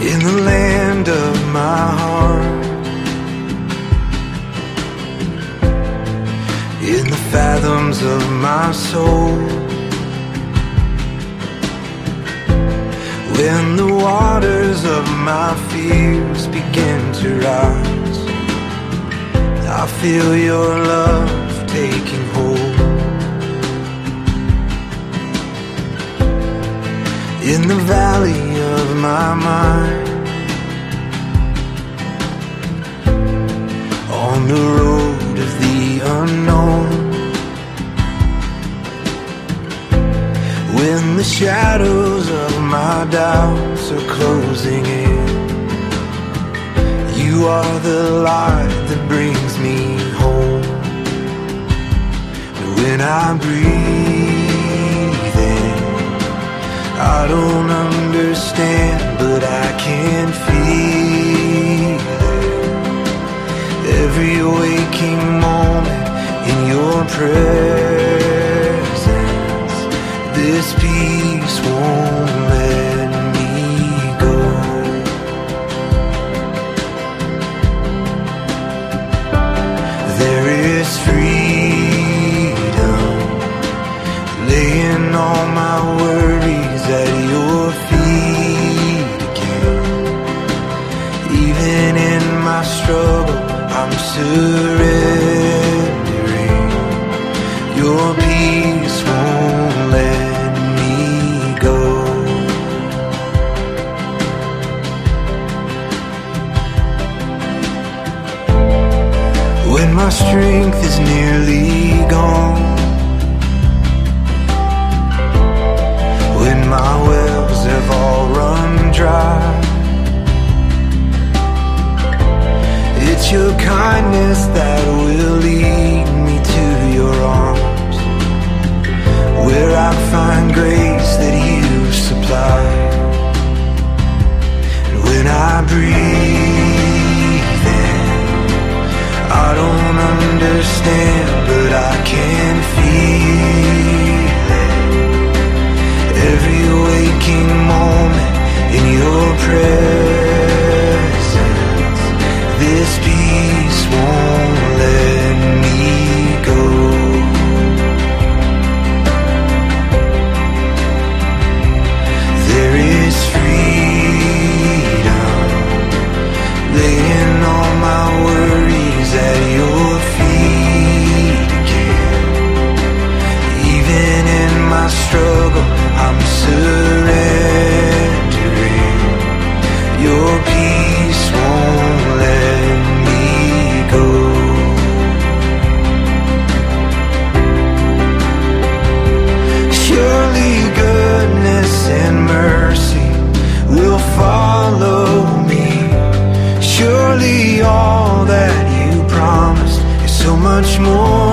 in the land of my heart, in the fathoms of my soul. When the waters of my fears begin to rise, I feel your love taking hold. In the valley of my mind, on the road of the unknown. When the shadows of my doubts are closing in, you are the light that brings me home. When I breathe I don't understand, but I can feel it. Every waking moment in your presence, this peace won't let me go. There is freedom laying all my worries surrendering. Your peace won't let me go. When my strength is nearly gone. your kindness that will much more.